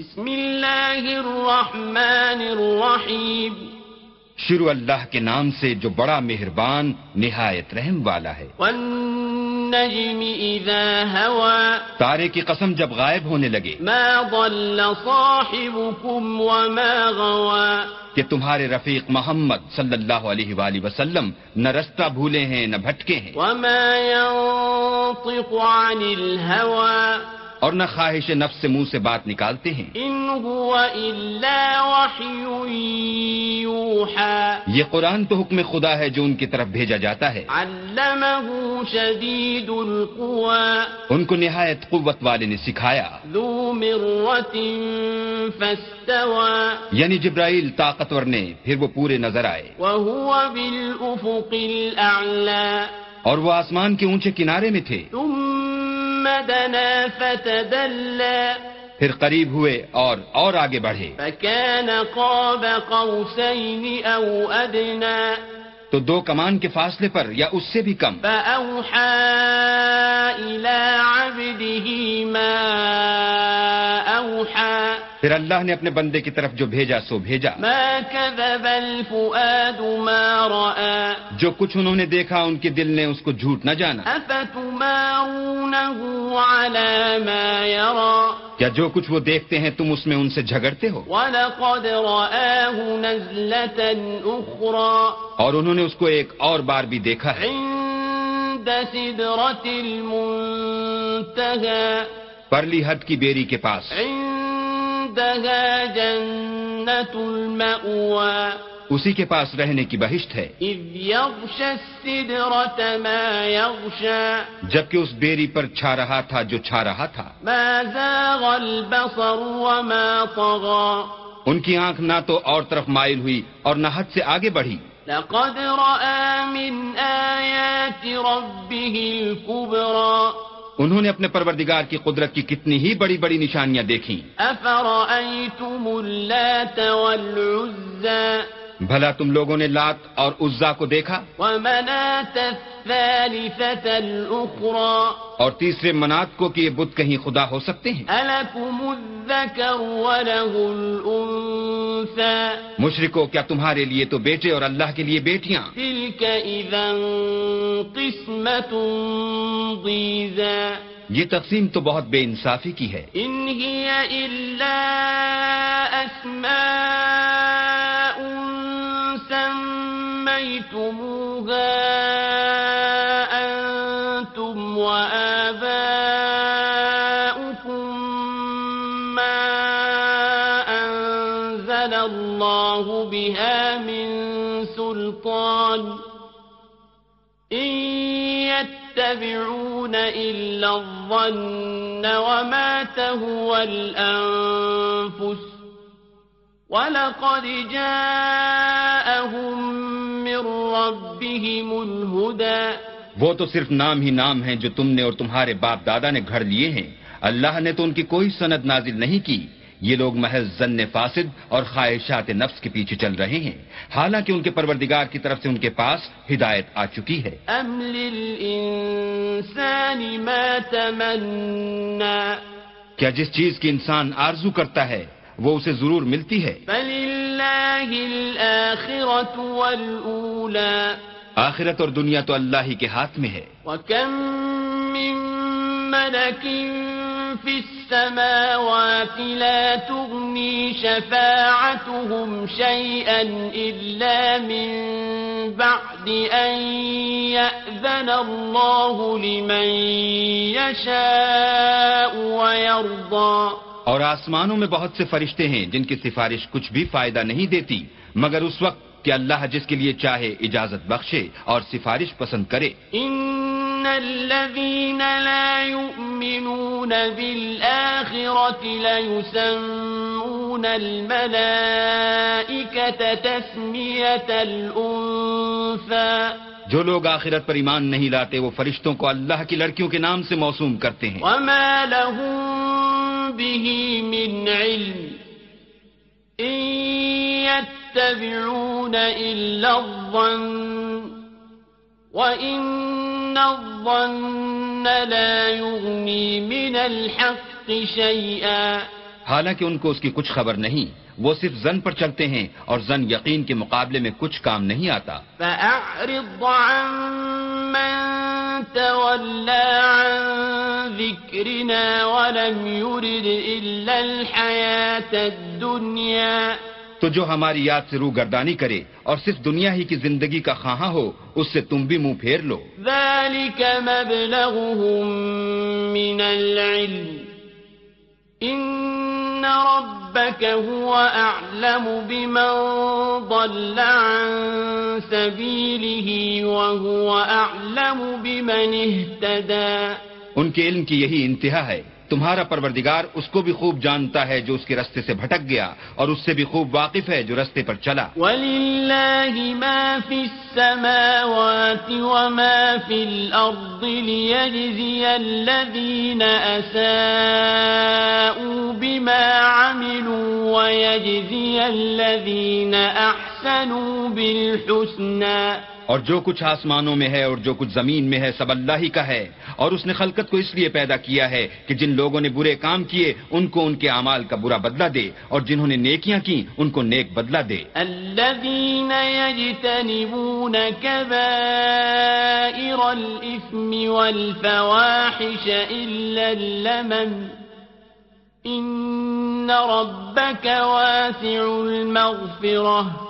بسم اللہ الرحمن الرحیم۔ شروع اللہ کے نام سے جو بڑا مہربان نہایت رحم والا ہے۔ والنجم اذا ہوا۔ تارے کی قسم جب غائب ہونے لگے۔ ما ضل صاحبكم وما غوا۔ کہ تمہارے رفیق محمد صلی اللہ علیہ وآلہ وسلم نہ رستہ بھولے ہیں نہ بھٹکے ہیں۔ وما ينطق عن الهوى اور نہ خواہش نفس سے منہ سے بات نکالتے ہیں۔ ان هو الا وحی یوحى یہ قرآن تو حکم خدا ہے جو ان کی طرف بھیجا جاتا ہے۔ علمه شدید القوى ان کو نہایت قوت والے نے سکھایا۔ ذو مرة فاستوى۔ یعنی جبرائیل طاقتور نے پھر وہ پورے نظر آئے۔ وهو بالافق الاعلى۔ اور وہ آسمان کے اونچے کنارے میں تھے۔ ثم دنا فتدلى پھر قریب ہوئے اور اور آگے بڑھے۔ فكان قاب قوسين او ادنى تو دو کمان کے فاصلے پر یا اس سے بھی کم۔ فأوحى إلى عبده ما أوحى پھر اللہ نے اپنے بندے کی طرف جو بھیجا سو بھیجا۔ ما كذب الفؤاد ما رأى۔ جو کچھ انہوں نے دیکھا ان کے دل نے اس کو جھوٹ نہ جانا۔ على ما يرى۔ کیا جو کچھ وہ دیکھتے ہیں تم اس میں ان سے جھگڑتے ہو۔ ولقد رآه نزلة أخرى۔ اور انہوں نے اس کو ایک اور بار بھی دیکھا ہے۔ عند سدرة المنتهى۔ پرلی حد کی بیری کے پاس۔ عندها جنة المأوى. اسی کے پاس رہنے کی بہشت ہے۔ يغشى السدرة ما يغشى. جبکہ اس بیری پر چھا رہا تھا جو چھا رہا تھا۔ ما زاغ البصر وما طغى. ان کی آنکھ نہ تو اور طرف مائل ہوئی اور نہ حد سے آگے بڑھی۔ لقد رأى من آيات ربه الكبرى. انہوں نے اپنے پروردگار کی قدرت کی کتنی ہی بڑی بڑی نشانیاں دیکھیں۔ بھلا تم لوگوں نے لات اور عزا کو دیکھا؟ اور تیسرے منات کو کہ یہ بت کہیں خدا ہو سکتے ہیں؟ الأنثى مشرکو کیا تمہارے لیے تو بیٹے اور اللہ کے لیے بیٹیاں؟ تلك إذا قسمة ضيزى. یہ تقسیم تو بہت بے انصافی کی ہے۔ إن هي إلا أسماء سميتموها. الله بها من سلطان إن يتبعون إلا الظن وما تهوى الأنفس ولقد جاءهم من ربهم الهدى وہ تو صرف نام ہی نام ہیں جو تم نے اور تمہارے باپ دادا نے گھڑ لیے ہیں۔ اللہ نے تو ان کی کوئی سند نازل نہیں کی۔ یہ لوگ محض زن فاسد اور خواہشات نفس کے پیچھے چل رہے ہیں۔ حالانکہ ان کے پروردگار کی طرف سے ان کے پاس ہدایت آ چکی ہے۔ للإنسان ما تمنى کیا جس چیز کی انسان آرزو کرتا ہے وہ اسے ضرور ملتی ہے؟ آخرت اور دنیا تو اللہ ہی کے ہاتھ میں ہے۔ وكم من في السماوات لا تغني شفاعتهم شيئا إلا من بعد أن يأذن الله لمن يشاء ويرضى. اور آسمانوں میں بہت سے فرشتے ہیں جن کی سفارش کچھ بھی فائدہ نہیں دیتی مگر اس وقت کہ اللہ جس کے لیے چاہے اجازت بخشے اور سفارش پسند کرے۔ إن الذين لا يؤمنون بالآخرة ليسمون الملائكة تسمية الأنثى جو لوگ آخرت پر ایمان نہیں لاتے وہ فرشتوں کو اللہ کی لڑکیوں کے نام سے موسوم کرتے ہیں۔ وما لهم به من علم إن يتبعون إلا الظن الظن لا يغني من الحق شيئا حالانکہ ان کو اس کی کچھ خبر نہیں وہ صرف زن پر چلتے ہیں اور زن یقین کے مقابلے میں کچھ کام نہیں آتا۔ فأعرض عن من تولى عن ذكرنا ولم يرد إلا الحياة الدنيا۔ تو جو ہماری یاد سے روح گردانی کرے اور صرف دنیا ہی کی زندگی کا خواہاں ہو اس سے تم بھی منہ پھیر لو۔ ذلك مبلغهم من العلم۔ إن ربك هو أعلم بمن ضل عن سبيله وهو أعلم بمن اهتدى۔ ان کے علم کی یہی انتہا ہے۔ تمہارا پروردگار اس کو بھی خوب جانتا ہے جو اس کے رستے سے بھٹک گیا اور اس سے بھی خوب واقف ہے جو رستے پر چلا۔ ولله ما في السماوات وما في الأرض ليجزي الذين أساءوا بما عملوا ويجزي الذين أحسنوا بالحسنى۔ اور جو کچھ آسمانوں میں ہے اور جو کچھ زمین میں ہے سب اللہ ہی کا ہے۔ اور اس نے خلقت کو اس لیے پیدا کیا ہے کہ جن لوگوں نے برے کام کیے، ان کو ان کے اعمال کا برا بدلہ دے، اور جنہوں نے نیکیاں کی ان کو نیک بدلہ دے۔ الذين يجتنبون كبائر الإثم والفواحش إلا اللمم، إن ربك واسع المغفرة.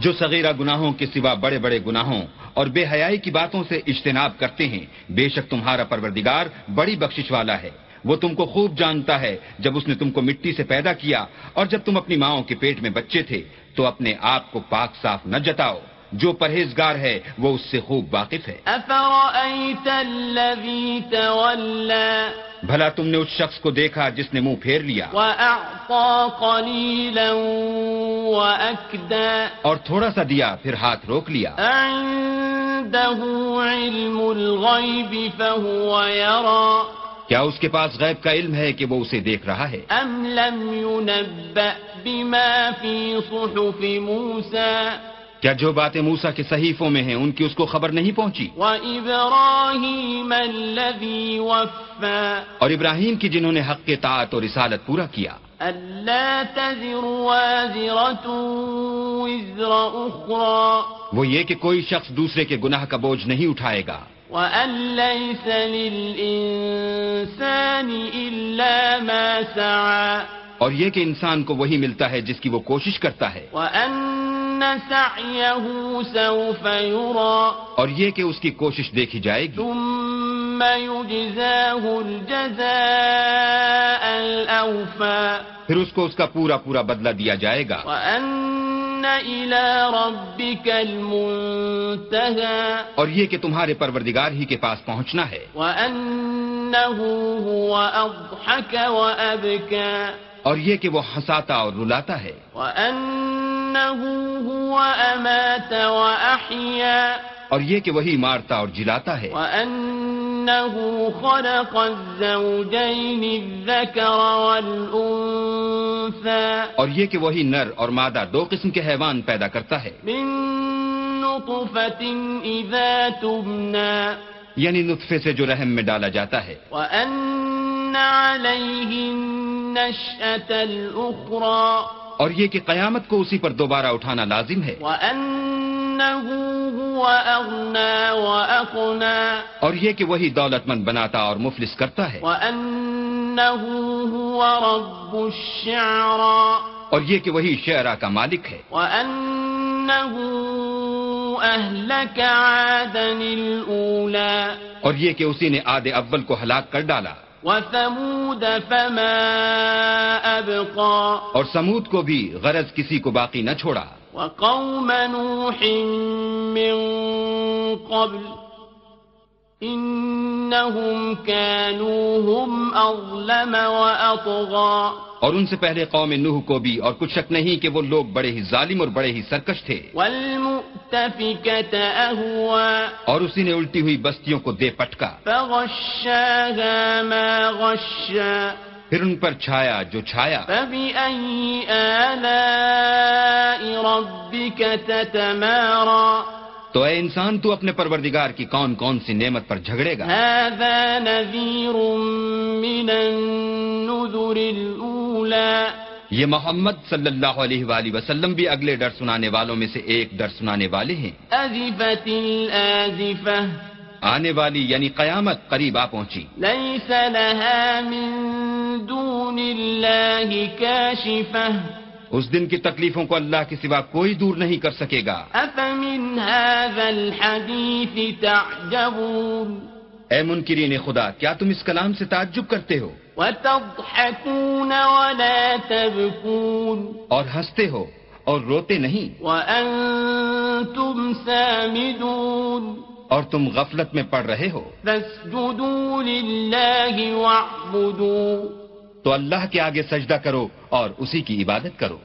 جو صغیرہ گناہوں کے سوا بڑے بڑے گناہوں اور بے حیائی کی باتوں سے اجتناب کرتے ہیں، بے شک تمہارا پروردگار بڑی بخشش والا ہے۔ وہ تم کو خوب جانتا ہے۔ جب اس نے تم کو مٹی سے پیدا کیا اور جب تم اپنی ماؤں کے پیٹ میں بچے تھے، تو اپنے آپ کو پاک صاف نہ جتاؤ۔ جو پرہیزگار ہے وہ اس سے خوب واقف ہے۔ بھلا تم نے اس شخص کو دیکھا جس نے منہ پھیر لیا۔ اور تھوڑا سا دیا پھر ہاتھ روک لیا۔ علم الغيب فهو يرى کیا اس کے پاس غیب کا علم ہے کہ وہ اسے دیکھ رہا ہے؟ أم لم ينبأ بما في صحف موسى؟ کیا جو باتیں موسا کے صحیفوں میں ہیں ان کی اس کو خبر نہیں پہنچی؟ اور ابراہیم کی جنہوں نے حق کے طاعت اور رسالت پورا کیا۔ تزر وازرة وزر وہ یہ کہ کوئی شخص دوسرے کے گناہ کا بوجھ نہیں اٹھائے گا۔ وأن ليس للإنسان إلا ما سعى اور یہ کہ انسان کو وہی ملتا ہے جس کی وہ کوشش کرتا ہے۔ وأن سعيه سوف يرى. اور یہ کہ اس کی کوشش دیکھی جائے گی۔ ثم يجزاه الجزاء الأوفى. پھر اس کو اس کا پورا پورا بدلہ دیا جائے گا۔ وأن إلى ربك المنتهى. اور یہ کہ تمہارے پروردگار ہی کے پاس پہنچنا ہے۔ وأنه هو أضحك وأبكى. اور یہ کہ وہ ہنساتا اور رلاتا ہے۔ وأنه هو أمات وأحيا. اور یہ کہ وہی مارتا اور جلاتا ہے۔ وأنه خلق الزوجين الذكر والأنثى. اور یہ کہ وہی نر اور مادہ دو قسم کے حیوان پیدا کرتا ہے۔ من نطفة إذا تمنى یعنی نطفے سے جو رحم میں ڈالا جاتا ہے۔ وأن عليه النشأة الأخرى. اور یہ کہ قیامت کو اسی پر دوبارہ اٹھانا لازم ہے۔ اور یہ کہ وہی دولت مند بناتا اور مفلس کرتا ہے۔ وأنه هو رب الشعرى۔ اور یہ کہ وہی شعرا کا مالک ہے۔ وأنه أهلك عادا الأولى۔ اور یہ کہ اسی نے آدھے اول کو ہلاک کر ڈالا۔ وثمود فما أبقى. اور سمود کو بھی غرض کسی کو باقی نہ چھوڑا۔ وقوم نوح من قبل إنهم كانوا هم أظلم وأطغى. اور ان سے پہلے قوم نوح کو بھی اور کچھ شک نہیں کہ وہ لوگ بڑے ہی ظالم اور بڑے ہی سرکش تھے۔ والمؤتفكة أهوى. اور اسی نے الٹی ہوئی بستیوں کو دے پٹکا۔ فغشاها ما غشا. پھر ان پر چھایا جو چھایا۔ فبأي آلاء ربك تتمارى. تو اے انسان تو اپنے پروردگار کی کون کون سی نعمت پر جھگڑے گا؟ هذا من النذر یہ محمد صلی اللہ علیہ وآلہ وسلم بھی اگلے ڈر سنانے والوں میں سے ایک ڈر سنانے والے ہیں۔ آنے والی یعنی قیامت قریب آ پہنچی۔ ليس لها من دون الله كاشفة. اس دن کی تکلیفوں کو اللہ کے سوا کوئی دور نہیں کر سکے گا۔ أفمن هذا الحديث تعجبون؟ اے منکرین خدا کیا تم اس کلام سے تعجب کرتے ہو؟ وتضحكون ولا تبكون؟ اور ہنستے ہو اور روتے نہیں؟ وأنتم سامدون؟ اور تم غفلت میں پڑ رہے ہو؟ فاسجدوا لله واعبدوا۔ تو اللہ کے آگے سجدہ کرو اور اسی کی عبادت کرو۔